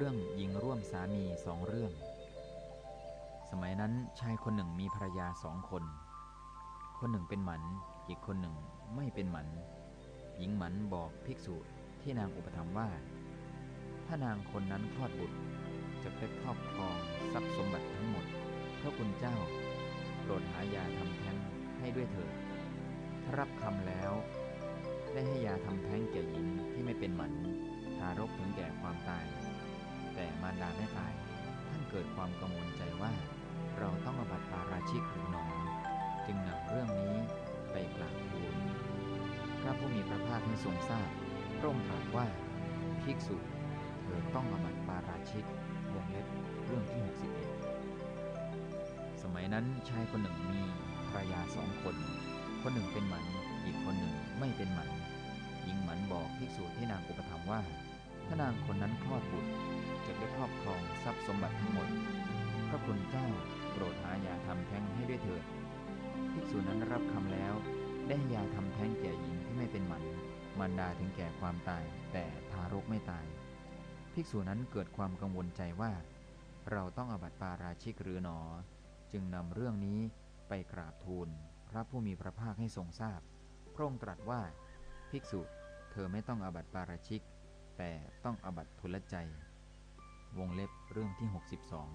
เรื่องหญิงร่วมสามีสองเรื่อง สมัยนั้นชายคนหนึ่งมีภรรยาสองคน คนหนึ่งเป็นหมัน อีกคนหนึ่งไม่เป็นหมัน หญิงหมันบอกภิกษุที่นางอุปถัมภ์ว่า ถ้านางคนนั้นคลอดบุตร จะไปครอบครองทรัพย์สมบัติทั้งหมด พระคุณเจ้า โปรดหายาทำแท้งให้ด้วยเถิดถ้ารับคำแล้ว ได้ให้ยาทำแท้งแก่หญิงที่ไม่เป็นหมันทารก ดาไม่ตาย ท่านเกิดความกังวลใจว่า เราต้องอบัติปาราชิกหรือหนอ จึงนำเรื่องนี้ไปกราบทูลพระผู้มีพระภาคให้ทรงทราบพระองค์ตรัสว่าภิกษุเธอต้องอบัติปาราชิกวงเล็บเรื่องที่ 61 สมัยนั้นชายคนหนึ่งมีภรรยาสองคน คนหนึ่งเป็นหมัน อีกคนหนึ่งไม่เป็นหมันหญิงหมันบอกภิกษุที่นางอุปถัมภ์ว่าถ้านางคนนั้นคลอดบุตร ย์สมบัติทั้งหมด พระคุณเจ้าโปรดหายาทำแท้งให้ด้วยเถิดภิกษุนั้นรับคำแล้ว ได้ยาทำแท้งแก่หญิงที่ไม่เป็นหมันมารดาถึงแก่ความตาย แต่ทารกไม่ตาย ภิกษุนั้นเกิดความกังวลใจว่า เราต้องอบัติปาราชิกหรือหนอ จึงนำเรื่องนี้ไปกราบทูล พระผู้มีพระภาคให้ทรงทราบ พระองค์ตรัสว่า ภิกษุเธอไม่ต้องอบัติปาราชิก แต่ต้องอบัติทุลใจ วงเล็บเรื่องที่ 62